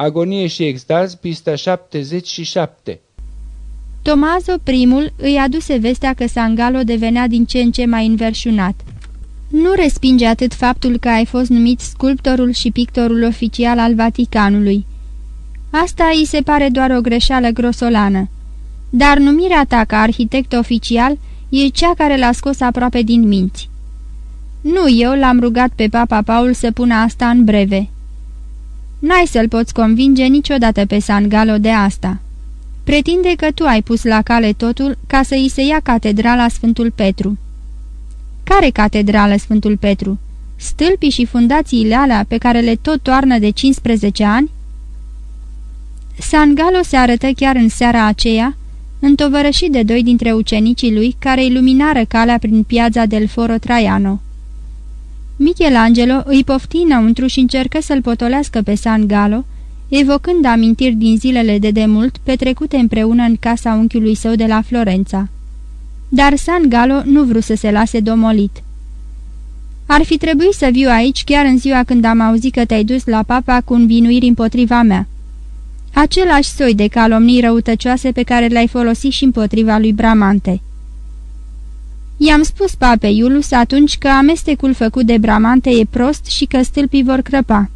Agonie și extaz, pista 77 Tomazo primul îi aduse vestea că Sangalo devenea din ce în ce mai înverșunat. Nu respinge atât faptul că ai fost numit sculptorul și pictorul oficial al Vaticanului. Asta îi se pare doar o greșeală grosolană. Dar numirea ta ca arhitect oficial e cea care l-a scos aproape din minți. Nu eu l-am rugat pe Papa Paul să pună asta în breve. N-ai să-l poți convinge niciodată pe San Galo de asta. Pretinde că tu ai pus la cale totul ca să îi se ia catedrala Sfântul Petru. Care catedrală Sfântul Petru? Stâlpii și fundațiile alea pe care le tot toarnă de 15 ani? San Galo se arătă chiar în seara aceea, întovărășit de doi dintre ucenicii lui care iluminară calea prin piața del Foro Traiano. Michelangelo îi pofti înăuntru și încercă să-l potolească pe San Galo, evocând amintiri din zilele de demult petrecute împreună în casa unchiului său de la Florența. Dar San Galo nu vrut să se lase domolit. Ar fi trebuit să viu aici chiar în ziua când am auzit că te-ai dus la papa cu învinuiri împotriva mea. Același soi de calomnii răutăcioase pe care le-ai folosit și împotriva lui Bramante. I-am spus papei Iulus atunci că amestecul făcut de Bramante e prost și că stâlpii vor crăpa.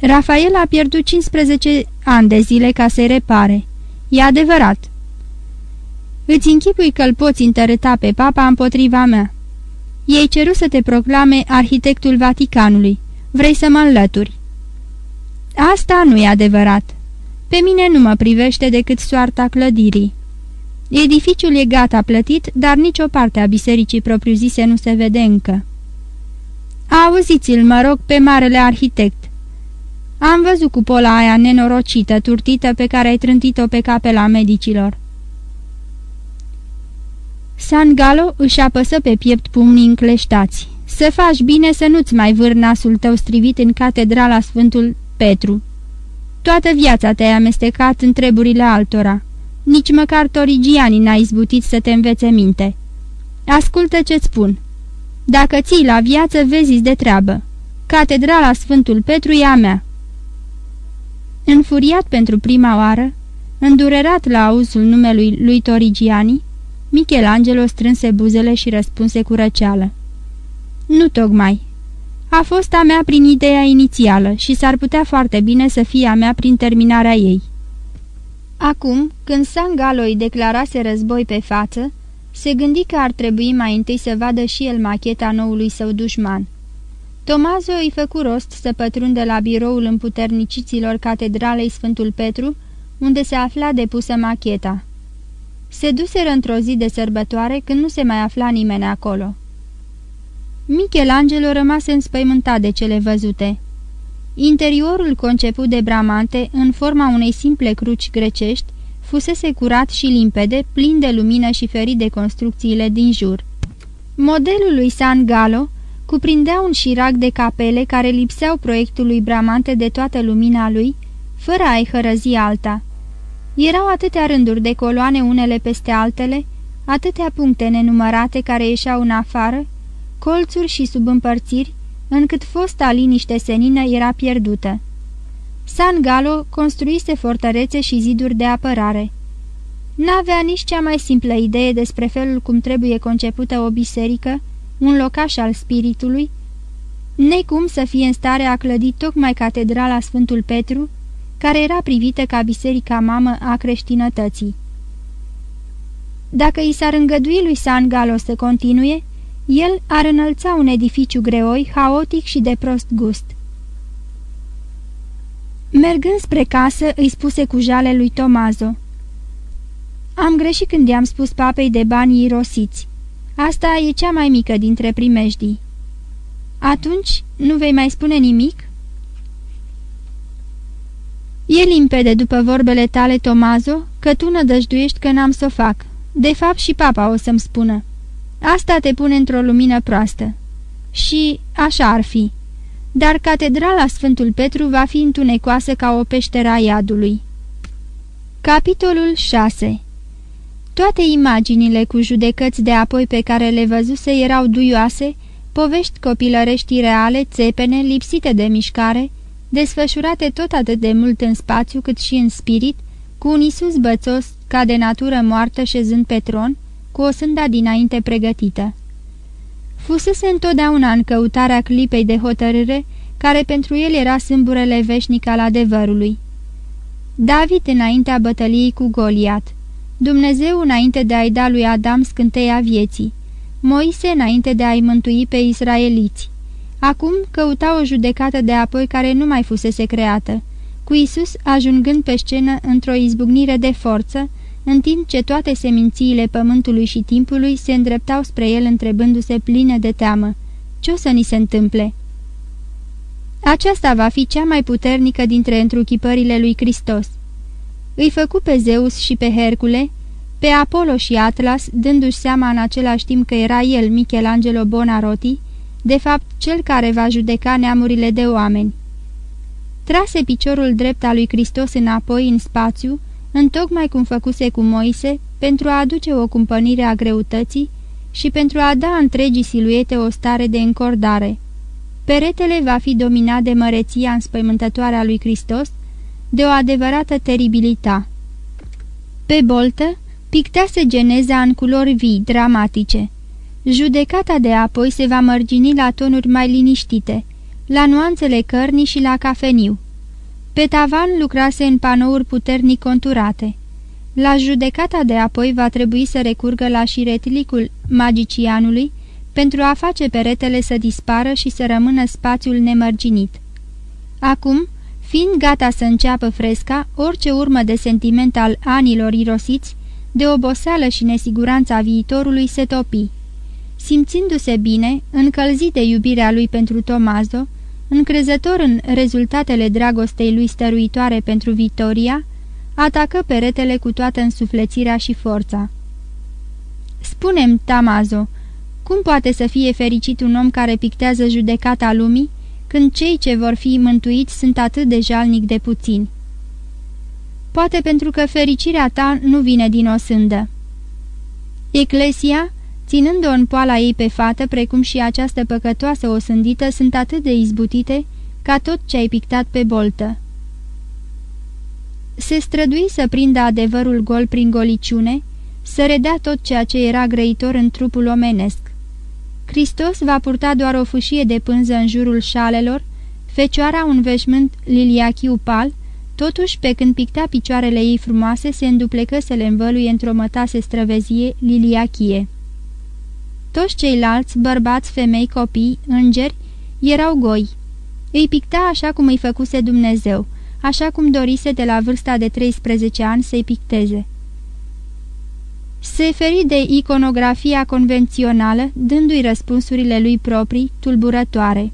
Rafael a pierdut 15 ani de zile ca să-i repare. E adevărat. Îți închipui că îl poți întărâta pe papa împotriva mea. Ei ceru să te proclame arhitectul Vaticanului. Vrei să mă înlături. Asta nu e adevărat. Pe mine nu mă privește decât soarta clădirii. Edificiul e gata plătit, dar nicio parte a bisericii propriu-zise nu se vede încă. Auziți-l, mă rog, pe marele arhitect. Am văzut cupola aia nenorocită, turtită, pe care ai trântit-o pe capela medicilor. San Galo își apăsă pe piept pumnii încleștați. Să faci bine să nu-ți mai vâr nasul tău strivit în catedrala Sfântul Petru. Toată viața te-ai amestecat în treburile altora. Nici măcar torigianii n-ai izbutit să te învețe minte. Ascultă ce-ți spun. Dacă ții la viață, vezi de treabă. Catedrala Sfântul Petru e a mea. Înfuriat pentru prima oară, îndurerat la auzul numelui lui Torigiani, Michelangelo strânse buzele și răspunse cu răceală. Nu tocmai. A fost a mea prin ideea inițială și s-ar putea foarte bine să fie a mea prin terminarea ei. Acum, când Sangalo îi declarase război pe față, se gândi că ar trebui mai întâi să vadă și el macheta noului său dușman. Tomazo îi făcu rost să pătrunde la biroul împuterniciților catedralei Sfântul Petru, unde se afla depusă macheta. Se duseră într-o zi de sărbătoare când nu se mai afla nimeni acolo. Michelangelo rămase înspăimântat de cele văzute. Interiorul conceput de Bramante, în forma unei simple cruci grecești, fusese curat și limpede, plin de lumină și ferit de construcțiile din jur. Modelul lui San Galo cuprindea un șirac de capele care lipseau proiectului Bramante de toată lumina lui, fără a-i hărăzi alta. Erau atâtea rânduri de coloane unele peste altele, atâtea puncte nenumărate care ieșeau în afară, colțuri și subîmpărțiri, încât fosta liniște senină era pierdută. San Galo construise fortărețe și ziduri de apărare. N-avea nici cea mai simplă idee despre felul cum trebuie concepută o biserică, un locaș al spiritului, necum să fie în stare a clădi tocmai catedrala Sfântul Petru, care era privită ca biserica mamă a creștinătății. Dacă i s-ar îngădui lui San Galo să continue, el ar înălța un edificiu greoi, haotic și de prost gust. Mergând spre casă, îi spuse cu jale lui Tomazo. Am greșit când i-am spus papei de banii irosiți. Asta e cea mai mică dintre primejdii. Atunci, nu vei mai spune nimic?" E limpede după vorbele tale, Tomazo, că tu nădăjduiești că n-am să o fac. De fapt și papa o să-mi spună. Asta te pune într-o lumină proastă. Și așa ar fi. Dar catedrala Sfântul Petru va fi întunecoasă ca o peșteră a iadului. Capitolul 6 Toate imaginile cu judecăți de apoi pe care le văzuse erau duioase, povești copilărești reale, țepene, lipsite de mișcare, desfășurate tot atât de mult în spațiu cât și în spirit, cu un Isus bățos ca de natură moartă șezând pe tron, cu o sânda dinainte pregătită. Fusese întotdeauna în căutarea clipei de hotărâre, care pentru el era sâmburele veșnic al adevărului. David înaintea bătăliei cu Goliat, Dumnezeu înainte de a-i da lui Adam scânteia vieții, Moise înainte de a-i mântui pe israeliți. Acum căuta o judecată de apoi care nu mai fusese creată, cu Isus ajungând pe scenă într-o izbucnire de forță, în timp ce toate semințiile pământului și timpului se îndreptau spre el întrebându-se pline de teamă. Ce o să ni se întâmple? Aceasta va fi cea mai puternică dintre întruchipările lui Hristos. Îi făcu pe Zeus și pe Hercule, pe Apollo și Atlas, dându-și seama în același timp că era el, Michelangelo Bonarotti, de fapt cel care va judeca neamurile de oameni. Trase piciorul drept al lui Hristos înapoi în spațiu, întocmai cum făcuse cu Moise, pentru a aduce o cumpănire a greutății și pentru a da întregii siluete o stare de încordare. Peretele va fi dominat de măreția înspăimântătoare a lui Hristos, de o adevărată teribilita. Pe boltă, pictease geneza în culori vii, dramatice. Judecata de apoi se va mărgini la tonuri mai liniștite, la nuanțele cărnii și la cafeniu. Pe tavan lucrase în panouri puternic conturate. La judecata de apoi va trebui să recurgă la șiretlicul magicianului pentru a face peretele să dispară și să rămână spațiul nemărginit. Acum, fiind gata să înceapă fresca, orice urmă de sentiment al anilor irosiți, de oboseală și nesiguranța viitorului se topi. Simțindu-se bine, încălzit de iubirea lui pentru Tomazo, încrezător în rezultatele dragostei lui stăruitoare pentru Vitoria, atacă peretele cu toată însuflețirea și forța. Spunem, Tamazo, cum poate să fie fericit un om care pictează judecata lumii, când cei ce vor fi mântuiți sunt atât de jalnic de puțini? Poate pentru că fericirea ta nu vine din o sândă. Eclesia, ținând-o în poala ei pe fată, precum și această păcătoasă osândită, sunt atât de izbutite ca tot ce ai pictat pe boltă. Se strădui să prindă adevărul gol prin goliciune, să redea tot ceea ce era grăitor în trupul omenesc. Hristos va purta doar o fâșie de pânză în jurul șalelor, fecioara un veșmânt liliachiu pal, totuși pe când picta picioarele ei frumoase se înduplecă să le învăluie într-o mătase străvezie liliachie. Toți ceilalți, bărbați, femei, copii, îngeri, erau goi. Îi picta așa cum îi făcuse Dumnezeu, așa cum dorise de la vârsta de 13 ani să-i picteze. Se feri de iconografia convențională, dându-i răspunsurile lui proprii, tulburătoare.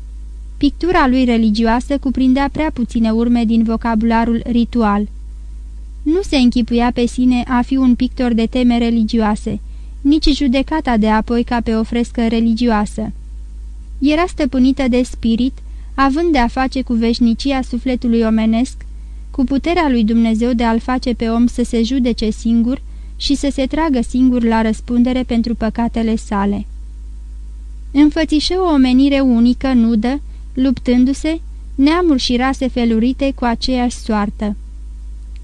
Pictura lui religioasă cuprindea prea puține urme din vocabularul ritual. Nu se închipuia pe sine a fi un pictor de teme religioase, nici judecata de apoi ca pe o frescă religioasă. Era stăpânită de spirit, având de-a face cu veșnicia sufletului omenesc, cu puterea lui Dumnezeu de a-l face pe om să se judece singur și să se tragă singur la răspundere pentru păcatele sale. Înfățișă o omenire unică, nudă, luptându-se, neamuri și rase felurite cu aceeași soartă.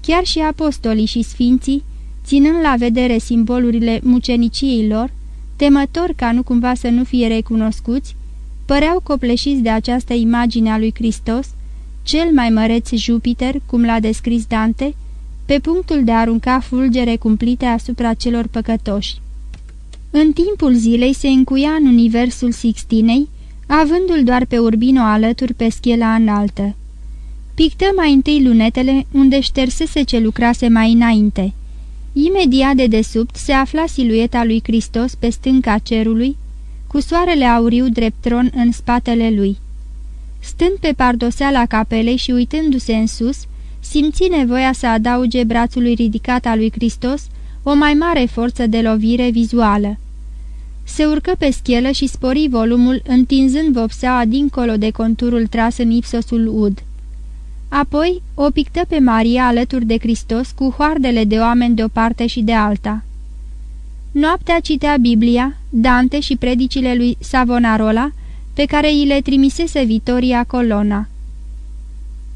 Chiar și apostolii și sfinții, ținând la vedere simbolurile muceniciei lor, temători ca nu cumva să nu fie recunoscuți, păreau copleșiți de această imagine a lui Hristos, cel mai măreț Jupiter, cum l-a descris Dante, pe punctul de a arunca fulgere cumplite asupra celor păcătoși. În timpul zilei se încuia în universul Sixtinei, avându-l doar pe Urbino alături pe schela înaltă. Pictă mai întâi lunetele unde ștersese ce lucrase mai înainte. Imediat de desubt se afla silueta lui Hristos pe stânca cerului, cu soarele auriu drept tron în spatele lui. Stând pe pardoseala capelei și uitându-se în sus, simți nevoia să adauge brațului ridicat al lui Hristos o mai mare forță de lovire vizuală. Se urcă pe schelă și spori volumul, întinzând vopseaua dincolo de conturul tras în ipsosul ud. Apoi o pictă pe Maria alături de Hristos cu hoardele de oameni de o parte și de alta. Noaptea citea Biblia, Dante și predicile lui Savonarola, pe care îi le trimisese Vitoria Colona.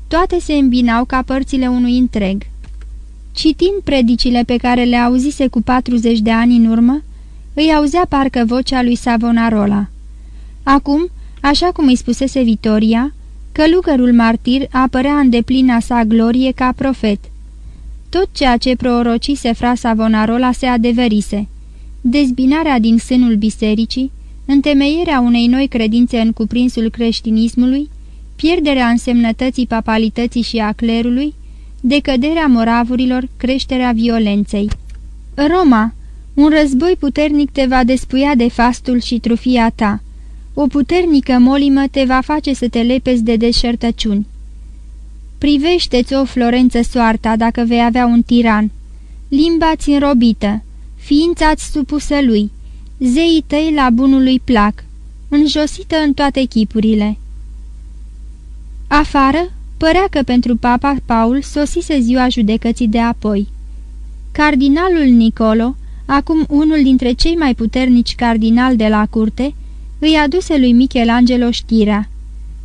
Toate se îmbinau ca părțile unui întreg. Citind predicile pe care le auzise cu 40 de ani în urmă, îi auzea parcă vocea lui Savonarola. Acum, așa cum îi spusese Vitoria, călugărul martir apărea în deplina sa glorie ca profet. Tot ceea ce prorocise fra Savonarola se adeverise. Dezbinarea din sânul bisericii, întemeierea unei noi credințe în cuprinsul creștinismului, pierderea însemnătății papalității și a clerului, decăderea moravurilor, creșterea violenței. Roma, un război puternic te va despuia de fastul și trufia ta. O puternică molimă te va face să te lepezi de deșertăciuni. Privește-ți, o Florență, soarta dacă vei avea un tiran. Limba-ți înrobită, ființa-ți supusă lui, zeii tăi la bunului plac, înjosită în toate chipurile. Afară, părea că pentru papa Paul sosise ziua judecății de apoi. Cardinalul Nicolo, acum unul dintre cei mai puternici cardinali de la curte, îi aduse lui Michelangelo știrea.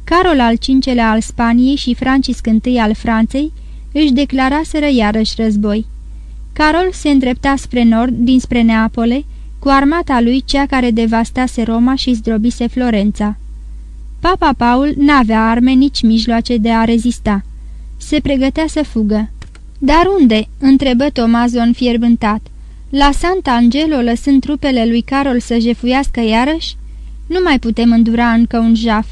Carol al V-lea al Spaniei și Francis I al Franței își declaraseră iarăși război. Carol se îndrepta spre nord, dinspre Neapole, cu armata lui cea care devastase Roma și zdrobise Florența. Papa Paul n-avea arme nici mijloace de a rezista. Se pregătea să fugă. Dar unde?" întrebă Tomazo înfierbântat. La Sant'Angelo lăsând trupele lui Carol să jefuiască iarăși? Nu mai putem îndura încă un jaf.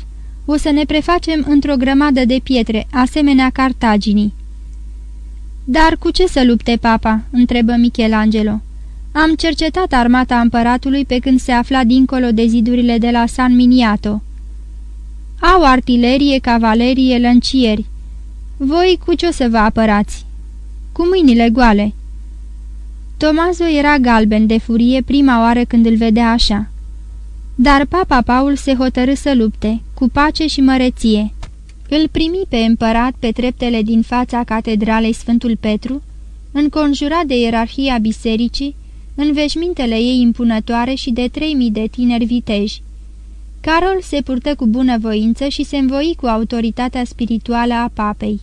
O să ne prefacem într-o grămadă de pietre, asemenea Cartaginii." Dar cu ce să lupte papa?" întrebă Michelangelo. Am cercetat armata împăratului pe când se afla dincolo de zidurile de la San Miniato." Au artilerie, cavalerie, lăncieri. Voi cu ce o să vă apărați?" Cu mâinile goale." Tomazo era galben de furie prima oară când îl vedea așa. Dar papa Paul se hotărâ să lupte, cu pace și măreție. Îl primi pe împărat pe treptele din fața catedralei Sfântul Petru, înconjurat de ierarhia bisericii, în veșmintele ei impunătoare și de trei mii de tineri viteji. Carol se purtă cu bunăvoință și se învoi cu autoritatea spirituală a papei.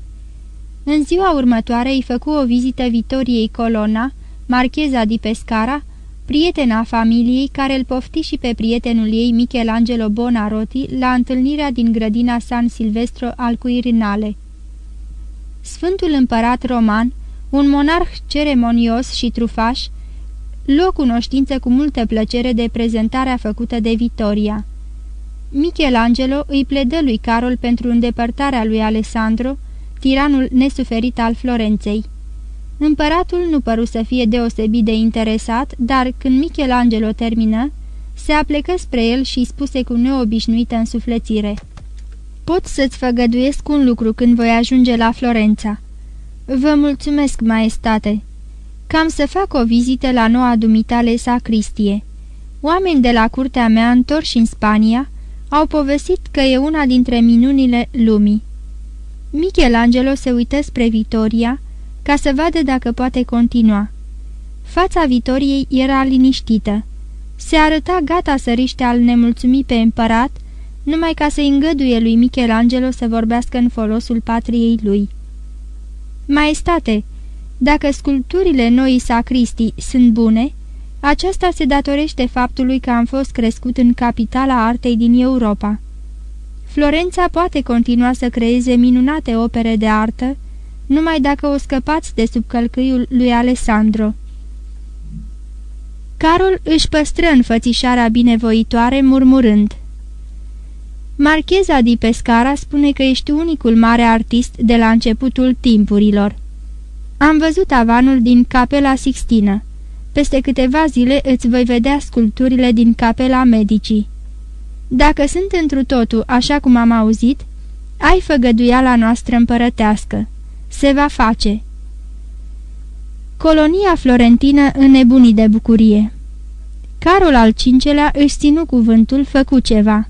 În ziua următoare îi făcu o vizită Vitoriei Colonna, marcheza di Pescara, prietena familiei care îl pofti și pe prietenul ei Michelangelo Bonarotti la întâlnirea din grădina San Silvestro al Cuirinale. Sfântul împărat roman, un monarh ceremonios și trufaș, luă cunoștință cu multă plăcere de prezentarea făcută de Vitoria. Michelangelo îi pledă lui Carol pentru îndepărtarea lui Alessandro, tiranul nesuferit al Florenței. Împăratul nu păru să fie deosebit de interesat, dar când Michelangelo termină, se aplecă spre el și spuse cu neobișnuită însuflețire. Pot să-ți făgăduiesc un lucru când voi ajunge la Florența." Vă mulțumesc, maestate." Cam să fac o vizită la noua dumitale sacristie. Oameni de la curtea mea, întorși în Spania, au povestit că e una dintre minunile lumii. Michelangelo se uită spre Vitoria ca să vadă dacă poate continua. Fața Vitoriei era liniștită. Se arăta gata să riște al nemulțumi pe împărat, numai ca să îngăduie lui Michelangelo să vorbească în folosul patriei lui. Maestate, dacă sculpturile noii sacristii sunt bune, aceasta se datorește faptului că am fost crescut în capitala artei din Europa. Florența poate continua să creeze minunate opere de artă, numai dacă o scăpați de sub călcâiul lui Alessandro. Carol își păstră înfățișarea binevoitoare, murmurând. Marcheza di Pescara spune că ești unicul mare artist de la începutul timpurilor. Am văzut avanul din Capela Sixtină. Peste câteva zile îți voi vedea sculpturile din Capela Medicii. Dacă sunt întru totul așa cum am auzit, ai făgăduiala noastră împărătească. Se va face. Colonia florentină înnebunii de bucurie. Carol al cincelea își ținu cuvântul, făcu ceva.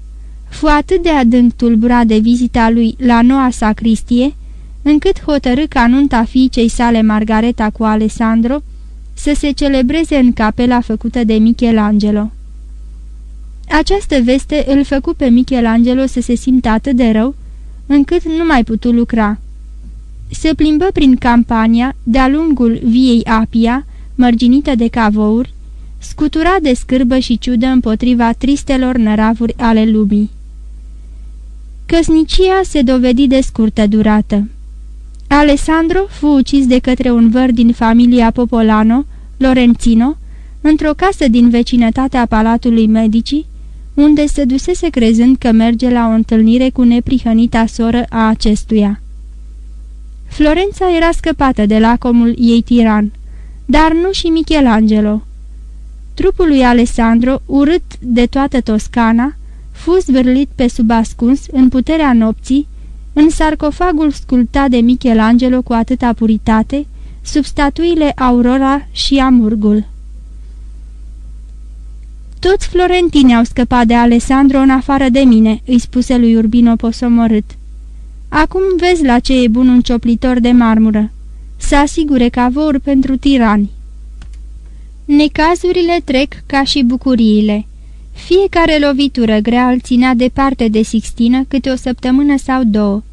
Fu atât de adânc tulburat de vizita lui la noua sacristie, încât hotărâ ca nunta fiicei sale Margareta cu Alessandro să se celebreze în capela făcută de Michelangelo. Această veste îl făcu pe Michelangelo să se simtă atât de rău, încât nu mai putu lucra. Se plimbă prin campania, de-a lungul viei Apia, mărginită de cavouri, scutura de scârbă și ciudă împotriva tristelor năravuri ale lumii. Căsnicia se dovedi de scurtă durată. Alessandro fu ucis de către un văr din familia Popolano, Lorenzino, într-o casă din vecinătatea Palatului Medici, unde se dusese crezând că merge la o întâlnire cu neprihănita soră a acestuia. Florența era scăpată de lacomul ei tiran, dar nu și Michelangelo. Trupul lui Alessandro, urât de toată Toscana, fu zvârlit pe subascuns în puterea nopții, în sarcofagul sculptat de Michelangelo cu atâta puritate, sub statuile Aurora și Amurgul. Toți florentini au scăpat de Alessandro în afară de mine," îi spuse lui Urbino posomorât. Acum vezi la ce e bun un cioplitor de marmură. Să asigure cavouri pentru tirani." Necazurile trec ca și bucuriile. Fiecare lovitură grea îl ținea departe de Sixtină câte o săptămână sau două,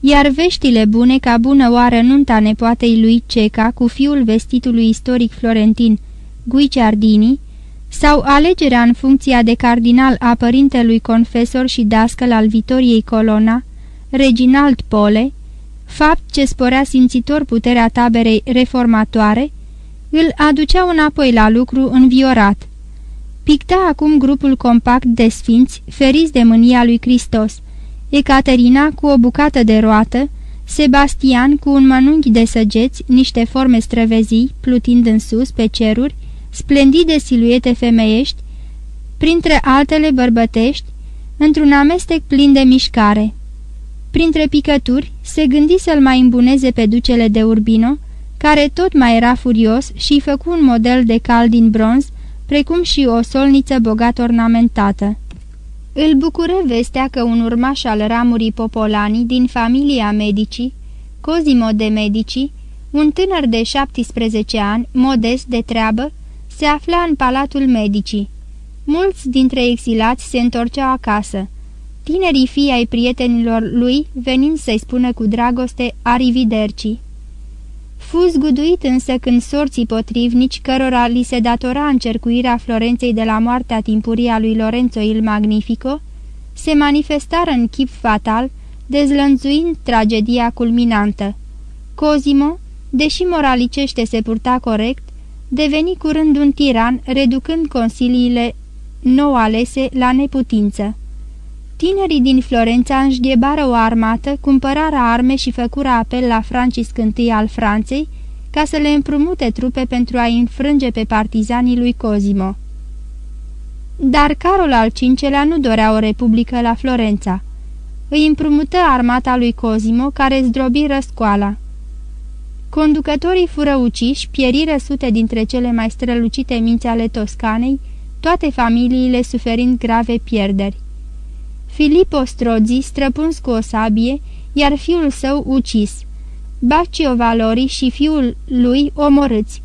iar veștile bune ca bună oară nunta nepoatei lui Ceca cu fiul vestitului istoric florentin Guicciardini sau alegerea în funcția de cardinal a părintelui confesor și dascăl al Vitoriei Colona, Reginald Pole, fapt ce sporea simțitor puterea taberei reformatoare, îl aduceau înapoi la lucru înviorat. Picta acum grupul compact de sfinți, feriți de mânia lui Hristos, Ecaterina cu o bucată de roată, Sebastian cu un mănunchi de săgeți, niște forme străvezii, plutind în sus, pe ceruri, splendide siluete femeiești, printre altele bărbătești, într-un amestec plin de mișcare. Printre picături, se gândi să-l mai îmbuneze pe ducele de Urbino, care tot mai era furios și făcu un model de cal din bronz, precum și o solniță bogat ornamentată. Îl bucură vestea că un urmaș al ramurii Popolani din familia Medici, Cosimo de Medici, un tânăr de 17 ani, modest de treabă, se afla în Palatul Medicii. Mulți dintre exilați se întorceau acasă. Tinerii fii ai prietenilor lui venind să-i spună cu dragoste arividercii. Fu zguduit însă când sorții potrivnici, cărora li se datora încercuirea Florenței de la moartea timpurie a lui Lorenzo il Magnifico, se manifestară în chip fatal, dezlănțuind tragedia culminantă. Cosimo, deși moralicește se purta corect, deveni curând un tiran, reducând consiliile nou alese la neputință. Tinerii din Florența înșghebară o armată, cumpărară arme și făcură apel la Francis I al Franței ca să le împrumute trupe pentru a înfrânge pe partizanii lui Cosimo. Dar Carol al V-lea nu dorea o republică la Florența. Îi împrumută armata lui Cosimo, care zdrobi răscoala. Conducătorii fură uciși, pieriră sute dintre cele mai strălucite minți ale Toscanei, toate familiile suferind grave pierderi. Filippo Strozzi străpuns cu o sabie, iar fiul său ucis. Baccio Valori și fiul lui omorâți.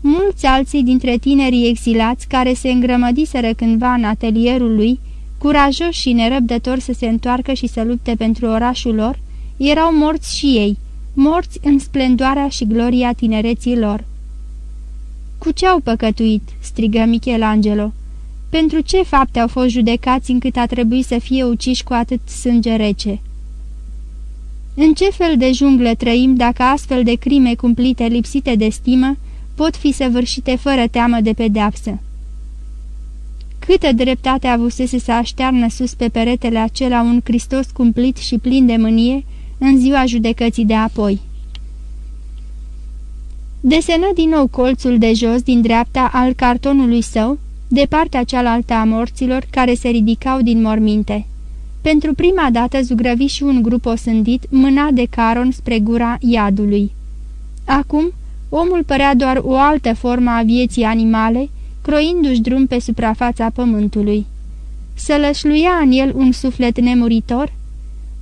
Mulți alții dintre tinerii exilați care se îngrămădiseră cândva în atelierul lui, curajoși și nerăbdători să se întoarcă și să lupte pentru orașul lor, erau morți și ei, morți în splendoarea și gloria tinereții lor. Cu ce au păcătuit?" strigă Michelangelo. Pentru ce fapte au fost judecați încât a trebuit să fie uciși cu atât sânge rece? În ce fel de junglă trăim dacă astfel de crime cumplite lipsite de stimă pot fi săvârșite fără teamă de pedeapsă? Câtă dreptate avusese să aștearnă sus pe peretele acela un Hristos cumplit și plin de mânie în ziua judecății de apoi. Desenă din nou colțul de jos din dreapta al cartonului său, de partea cealaltă a morților care se ridicau din morminte. Pentru prima dată zugrăvi și un grup osândit, mâna de caron spre gura iadului. Acum, omul părea doar o altă formă a vieții animale, croindu-și drum pe suprafața pământului. Să lășluia în el un suflet nemuritor?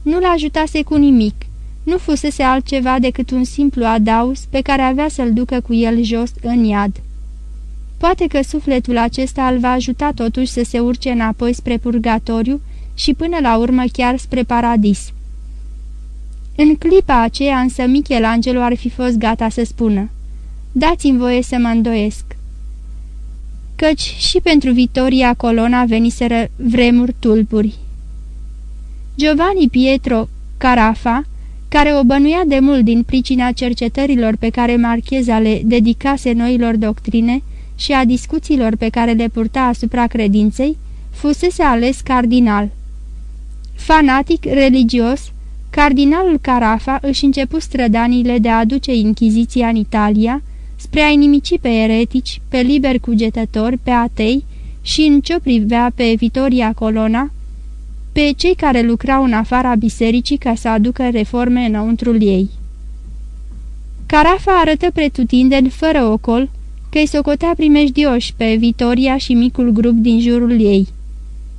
Nu-l ajutase cu nimic, nu fusese altceva decât un simplu adaus pe care avea să-l ducă cu el jos în iad. Poate că sufletul acesta îl va ajuta totuși să se urce înapoi spre purgatoriu și până la urmă chiar spre paradis. În clipa aceea însă Michelangelo ar fi fost gata să spună Dați-mi voie să mă îndoiesc Căci și pentru Vitoria Colona veniseră vremuri tulburi Giovanni Pietro Carafa, care o bănuia de mult din pricina cercetărilor pe care Marcheza le dedicase noilor doctrine și a discuțiilor pe care le purta asupra credinței, fusese ales cardinal. Fanatic religios, cardinalul Carafa își începu strădanile de a aduce Inchiziția în Italia spre a inimici pe eretici, pe liberi cugetători, pe atei și în ce privea pe Vitoria Colona, pe cei care lucrau în afara bisericii ca să aducă reforme înăuntrul ei. Carafa arătă pretutindeni, fără ocol, că îi socotea primejdioși pe Vitoria și micul grup din jurul ei.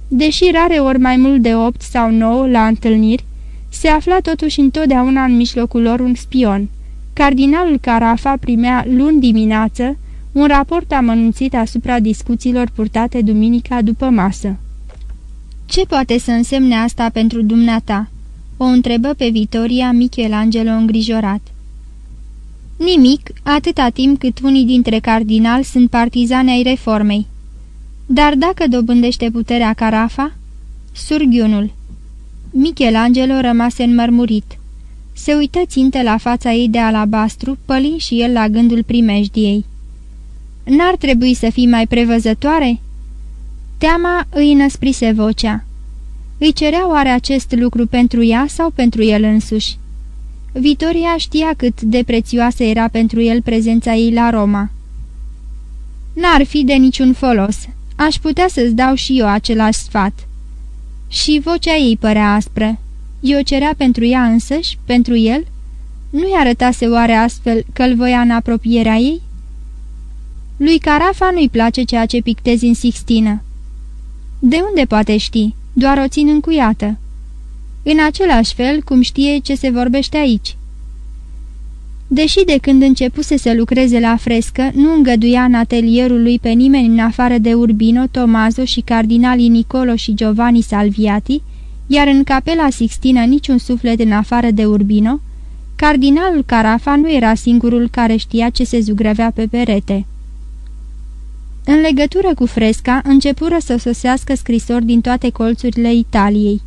Deși rare ori mai mult de opt sau nouă la întâlniri, se afla totuși întotdeauna în mijlocul lor un spion. Cardinalul Carafa primea luni dimineață un raport amănunțit asupra discuțiilor purtate duminica după masă. Ce poate să însemne asta pentru dumneata?" o întrebă pe Vitoria Michelangelo îngrijorat. Nimic, atâta timp cât unii dintre cardinali sunt partizani ai reformei. Dar dacă dobândește puterea Carafa? Surghiunul. Michelangelo rămase înmărmurit. Se uită țintă la fața ei de alabastru, pălind și el la gândul primejdiei. N-ar trebui să fii mai prevăzătoare?" Teama îi înăsprise vocea. Îi cerea oare acest lucru pentru ea sau pentru el însuși? Vitoria știa cât de prețioasă era pentru el prezența ei la Roma. N-ar fi de niciun folos. Aș putea să-ți dau și eu același sfat." Și vocea ei părea aspră. Eu cerea pentru ea însăși, pentru el? Nu-i arătase oare astfel că-l voia în apropierea ei? Lui Carafa nu-i place ceea ce pictezi în Sixtină. De unde poate ști? Doar o țin încuiată. În același fel cum știe ce se vorbește aici. Deși de când începuse să lucreze la frescă, nu îngăduia în atelierul lui pe nimeni în afară de Urbino, Tomazo și cardinalii Nicolo și Giovanni Salviati, iar în capela Sixtină niciun suflet în afară de Urbino, cardinalul Carafa nu era singurul care știa ce se zugrăvea pe perete. În legătură cu fresca, începură să sosească scrisori din toate colțurile Italiei.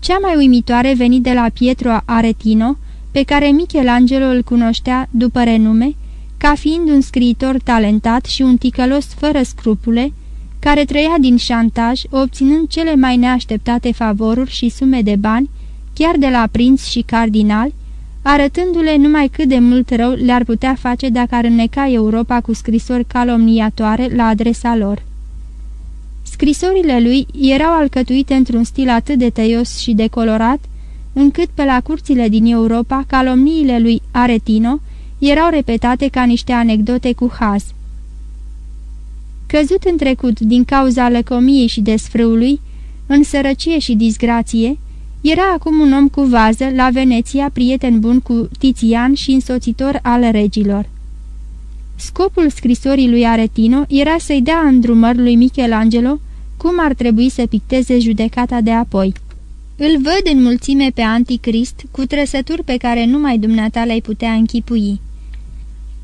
Cea mai uimitoare veni de la Pietro Aretino, pe care Michelangelo îl cunoștea după renume, ca fiind un scriitor talentat și un ticălos fără scrupule, care trăia din șantaj, obținând cele mai neașteptate favoruri și sume de bani, chiar de la prinți și cardinali, arătându-le numai cât de mult rău le-ar putea face dacă ar înneca Europa cu scrisori calomniatoare la adresa lor. Scrisorile lui erau alcătuite într-un stil atât de tăios și decolorat, încât pe la curțile din Europa calomniile lui Aretino erau repetate ca niște anecdote cu haz. Căzut în trecut din cauza lăcomiei și desfrâului, în sărăcie și disgrație, era acum un om cu vază la Veneția, prieten bun cu Tizian și însoțitor al regilor. Scopul scrisorii lui Aretino era să-i dea îndrumări lui Michelangelo cum ar trebui să picteze judecata de apoi. Îl văd în mulțime pe Anticrist, cu trăsături pe care numai dumneata le-ai putea închipui.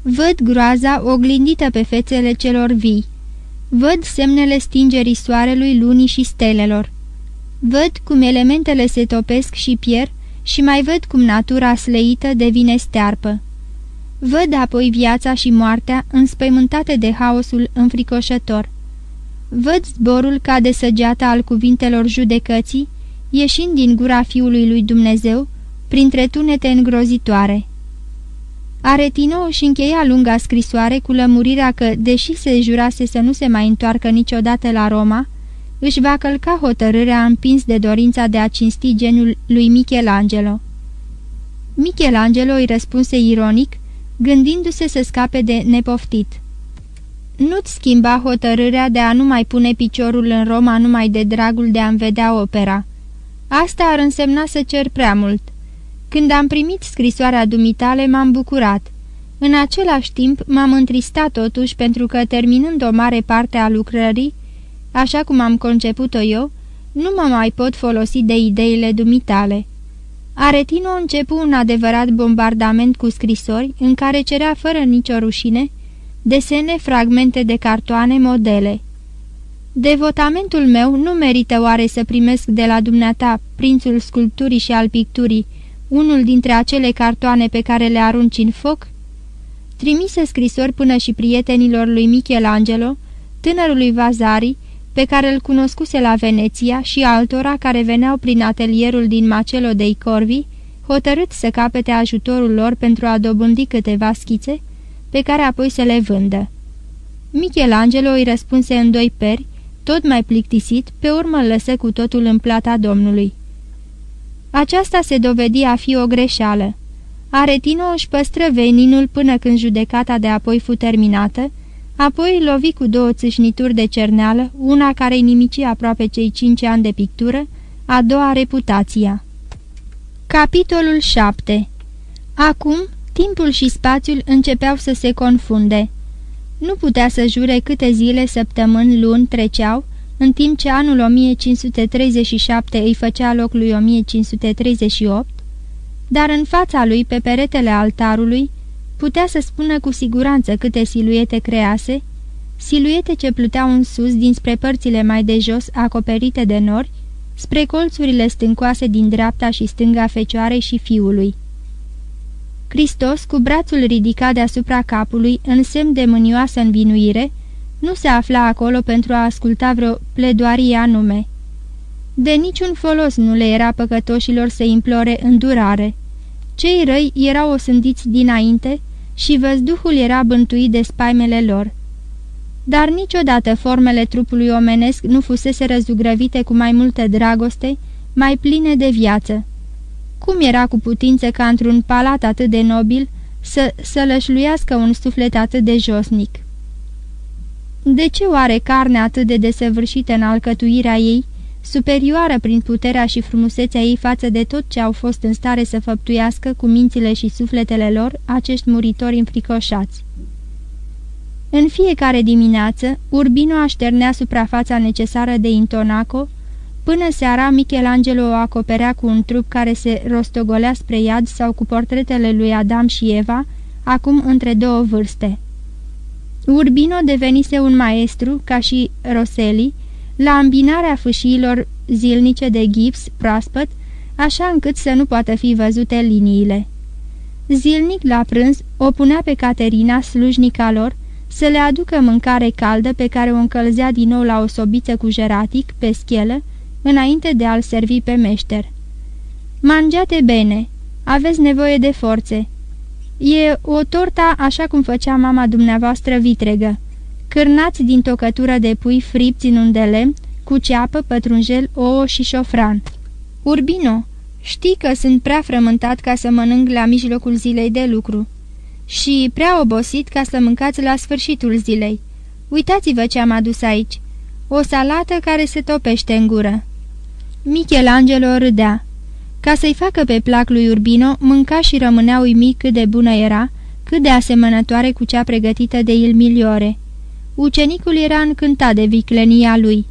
Văd groaza oglindită pe fețele celor vii. Văd semnele stingerii soarelui, lunii și stelelor. Văd cum elementele se topesc și pierd și mai văd cum natura sleită devine stearpă. Văd apoi viața și moartea înspăimântate de haosul înfricoșător. Văd zborul ca de săgeata al cuvintelor judecății, ieșind din gura Fiului lui Dumnezeu, printre tunete îngrozitoare. Aretino își încheia lunga scrisoare cu lămurirea că, deși se jurase să nu se mai întoarcă niciodată la Roma, își va călca hotărârea împins de dorința de a cinsti genul lui Michelangelo. Michelangelo îi răspunse ironic, gândindu-se să scape de nepoftit. Nu-ți schimba hotărârea de a nu mai pune piciorul în Roma numai de dragul de a-mi vedea opera. Asta ar însemna să cer prea mult. Când am primit scrisoarea dumitale, m-am bucurat. În același timp, m-am întristat totuși pentru că, terminând o mare parte a lucrării, așa cum am conceput-o eu, nu mă mai pot folosi de ideile dumitale. Aretino începu un adevărat bombardament cu scrisori în care cerea fără nicio rușine desene, fragmente de cartoane, modele. Devotamentul meu nu merită oare să primesc de la dumneata, prințul sculpturii și al picturii, unul dintre acele cartoane pe care le arunci în foc? Trimise scrisori până și prietenilor lui Michelangelo, tânărului Vazari, pe care îl cunoscuse la Veneția și altora care veneau prin atelierul din Macelo dei Corvi, hotărât să capete ajutorul lor pentru a dobândi câteva schițe, pe care apoi să le vândă. Michelangelo îi răspunse în doi peri, tot mai plictisit, pe urmă îl lăsă cu totul în plata domnului. Aceasta se dovedi a fi o greșeală. Aretino își păstră veninul până când judecata de apoi fu terminată, apoi lovi cu două țâșnituri de cerneală, una care-i nimici aproape cei cinci ani de pictură, a doua reputația. Capitolul 7 Acum, timpul și spațiul începeau să se confunde. Nu putea să jure câte zile, săptămâni, luni treceau, în timp ce anul 1537 îi făcea loc lui 1538, dar în fața lui, pe peretele altarului, putea să spună cu siguranță câte siluete crease, siluete ce pluteau în sus dinspre părțile mai de jos acoperite de nori, spre colțurile stâncoase din dreapta și stânga fecioarei și fiului. Hristos, cu brațul ridicat deasupra capului, în semn de mânioasă învinuire, nu se afla acolo pentru a asculta vreo pledoarie anume. De niciun folos nu le era păcătoșilor să implore îndurare. Cei răi erau osândiți dinainte și văzduhul era bântuit de spaimele lor. Dar niciodată formele trupului omenesc nu fusese răzugrăvite cu mai multă dragoste, mai pline de viață. Cum era cu putință ca într-un palat atât de nobil să sălășluiască un suflet atât de josnic? De ce oare carne atât de desăvârșită în alcătuirea ei, superioară prin puterea și frumusețea ei față de tot ce au fost în stare să făptuiască cu mințile și sufletele lor acești muritori înfricoșați? În fiecare dimineață, Urbino așternea suprafața necesară de intonaco, până seara Michelangelo o acoperea cu un trup care se rostogolea spre iad sau cu portretele lui Adam și Eva, acum între două vârste. Urbino devenise un maestru, ca și Rosselli, la îmbinarea fâșiilor zilnice de gips proaspăt, așa încât să nu poată fi văzute liniile. Zilnic la prânz o punea pe Caterina, slujnica lor, să le aducă mâncare caldă pe care o încălzea din nou la o sobiță cu jeratic, pe schelă, înainte de a-l servi pe meșter. Mangiate bene, aveți nevoie de forțe, E o torta așa cum făcea mama dumneavoastră vitregă. Cârnați din tocătură de pui fripți în un de lemn, cu ceapă, pătrunjel, ouă și șofran. Urbino, știi că sunt prea frământat ca să mănânc la mijlocul zilei de lucru și prea obosit ca să mâncați la sfârșitul zilei. Uitați-vă ce am adus aici. O salată care se topește în gură. Michelangelo râdea. Ca să-i facă pe plac lui Urbino, mânca și rămânea uimit cât de bună era, cât de asemănătoare cu cea pregătită de il Miliore. Ucenicul era încântat de viclenia lui.